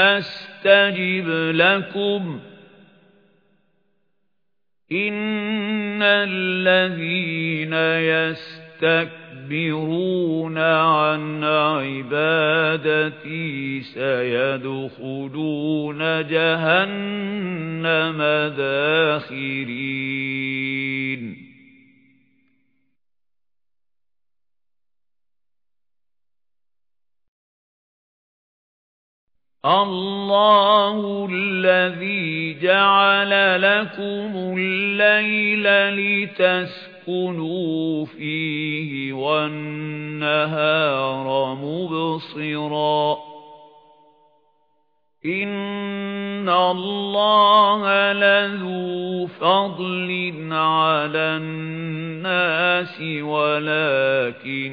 أَسْتَجِبْ لَكُمْ. إِنَّ الَّذِينَ يَسْتَكْبِرُونَ عَنْ عِبَادَتِي سَيَدْخُلُونَ جَهَنَّمَ دَاخِرِينَ. اللَّهُ الَّذِي جَعَلَ لَكُمُ اللَّيْلَ لِتَسْكُنُوا فِيهِ وَالنَّهَارَ مُبْصِرًا إِنَّ اللَّهَ لَذُو فَضْلٍ عَلَى النَّاسِ وَلَكِنَّ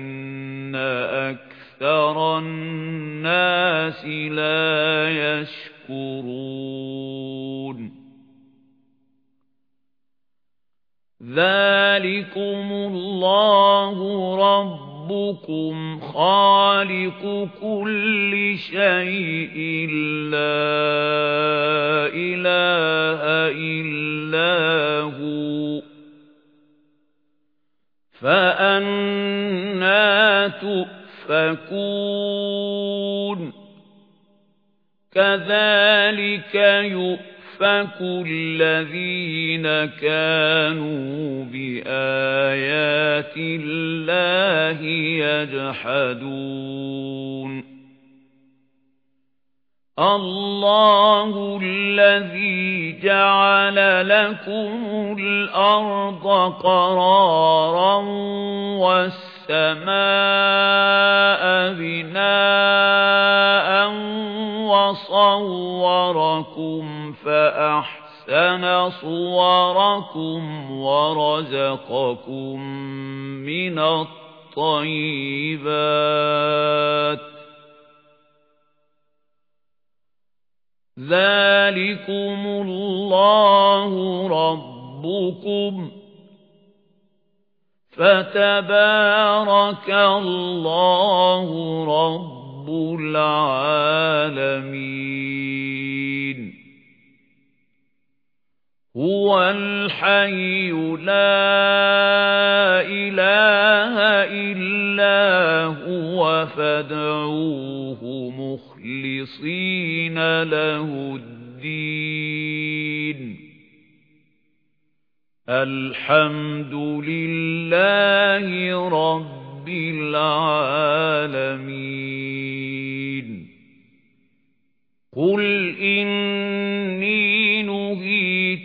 أَكْثَرَ أَكْثَرَ النَّاسِ لَا يَشْكُرُونَ. ذَلِكُمُ اللَّهُ رَبُّكُمْ خَالِقُ كُلِّ شَيْءٍ. لَّا إِلَٰهَ إِلَّا هُوَ. فَأَنَّىٰ تُؤْفَكُونَ يُؤْفَكُونَ. كَذَلِكَ يُؤْفَكُ الَّذِينَ كَانُوا بِآيَاتِ اللَّهِ يَجْحَدُونَ. اللَّهُ الَّذِي جَعَلَ لَكُمُ الْأَرْضَ قَرَارًا وَالسَّمَاءَ فَأَحْسَنَ صُوَرَكُمْ وَرَزَقَكُم مِّنَ الطَّيِّبَاتِ. ذَلِكُمُ اللَّهُ رَبُّكُمْ. فَتَبَارَكَ اللَّهُ رَبُّ الْعَالَمِينَ. هُوَ الْحَيُّ لَا إِلَٰهَ إِلَّا هُوَ فَادْعُوهُ مُخْلِصِينَ لَهُ الدِّينَ الْحَمْدُ لِلَّهِ رَبِّ الْعَالَمِينَ قُلْ إِنِّي